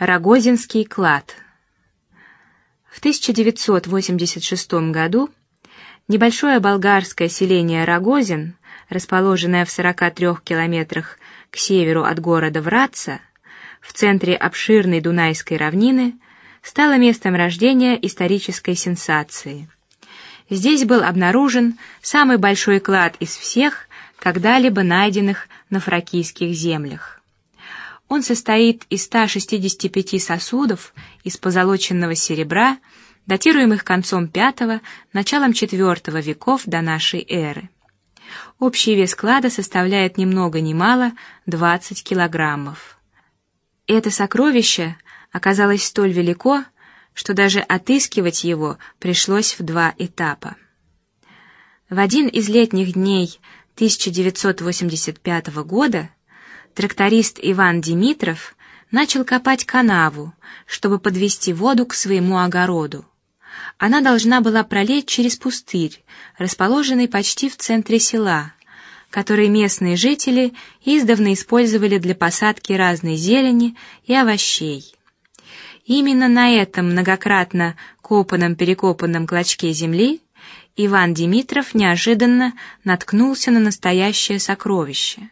Рогозинский клад. В 1986 году небольшое болгарское селение Рогозин, расположенное в 43 километрах к северу от города Вратца, в центре обширной Дунайской равнины, стало местом рождения исторической сенсации. Здесь был обнаружен самый большой клад из всех, когда-либо найденных на фракийских землях. Он состоит из 165 сосудов из позолоченного серебра, датируемых концом V – началом IV веков до нашей эры. Общий вес клада составляет ни много ни мало 20 килограммов. Это сокровище оказалось столь велико, что даже отыскивать его пришлось в два этапа. В один из летних дней 1985 года тракторист Иван Димитров начал копать канаву, чтобы подвести воду к своему огороду. Она должна была пролечь через пустырь, расположенный почти в центре села, который местные жители издавна использовали для посадки разной зелени и овощей. Именно на этом многократно копанном перекопанном клочке земли Иван Димитров неожиданно наткнулся на настоящее сокровище.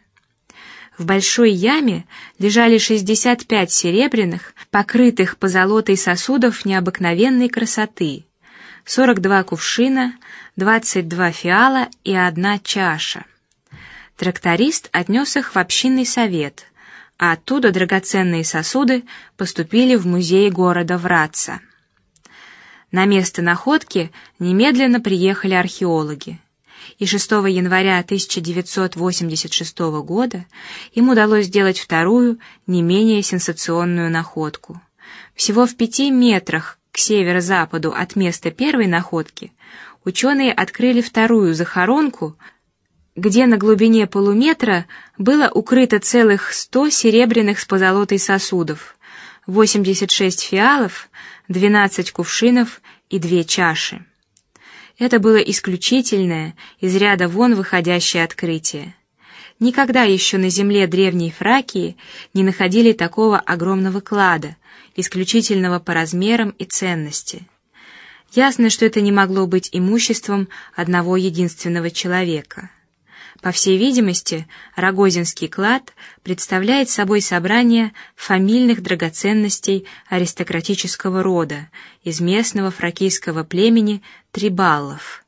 В большой яме лежали 65 серебряных, покрытых позолотой сосудов необыкновенной красоты, 42 кувшина, 22 фиала и одна чаша. Тракторист отнес их в общинный совет, а оттуда драгоценные сосуды поступили в музей города Вратца. На место находки немедленно приехали археологи и 6 января 1986 года им удалось сделать вторую, не менее сенсационную находку. Всего в пяти метрах к северо-западу от места первой находки ученые открыли вторую захоронку, где на глубине полуметра было укрыто целых сто серебряных с позолотой сосудов, 86 фиалов, 12 кувшинов и две чаши. Это было исключительное, из ряда вон выходящее открытие. Никогда еще на земле древней Фракии не находили такого огромного клада, исключительного по размерам и ценности. Ясно, что это не могло быть имуществом одного единственного человека. По всей видимости, Рогозинский клад представляет собой собрание фамильных драгоценностей аристократического рода из местного фракийского племени Трибалов.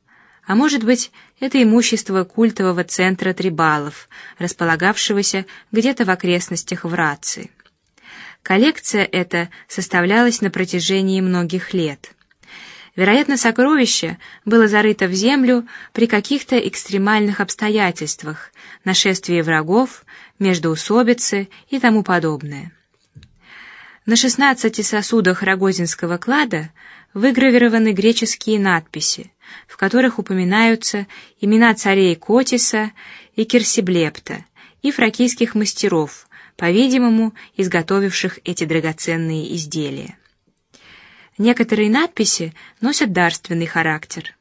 А может быть, это имущество культового центра Трибалов, располагавшегося где-то в окрестностях Вратцы. Коллекция эта составлялась на протяжении многих лет. Вероятно, сокровище было зарыто в землю при каких-то экстремальных обстоятельствах, нашествии врагов, междоусобицы и тому подобное. На шестнадцати сосудах Рогозинского клада выгравированы греческие надписи, в которых упоминаются имена царей Котиса и Кирсиблепта и фракийских мастеров, по-видимому, изготовивших эти драгоценные изделия. Некоторые надписи носят дарственный характер.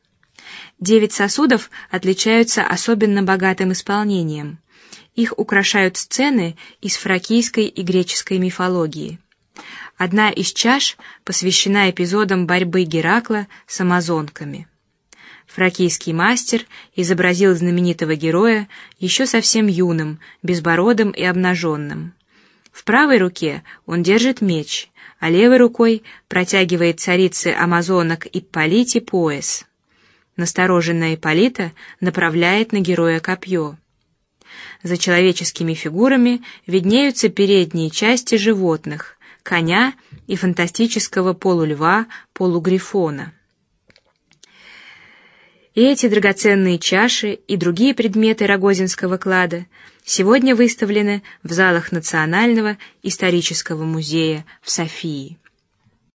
Девять сосудов отличаются особенно богатым исполнением. Их украшают сцены из фракийской и греческой мифологии. Одна из чаш посвящена эпизодам борьбы Геракла с амазонками. Фракийский мастер изобразил знаменитого героя еще совсем юным, безбородым и обнаженным. В правой руке он держит меч, а левой рукой протягивает царице амазонок Ипполите пояс. Настороженная Ипполита направляет на героя копье. За человеческими фигурами виднеются передние части животных, коня и фантастического полульва, полугрифона. И эти драгоценные чаши и другие предметы Рогозинского клада сегодня выставлены в залах Национального исторического музея в Софии.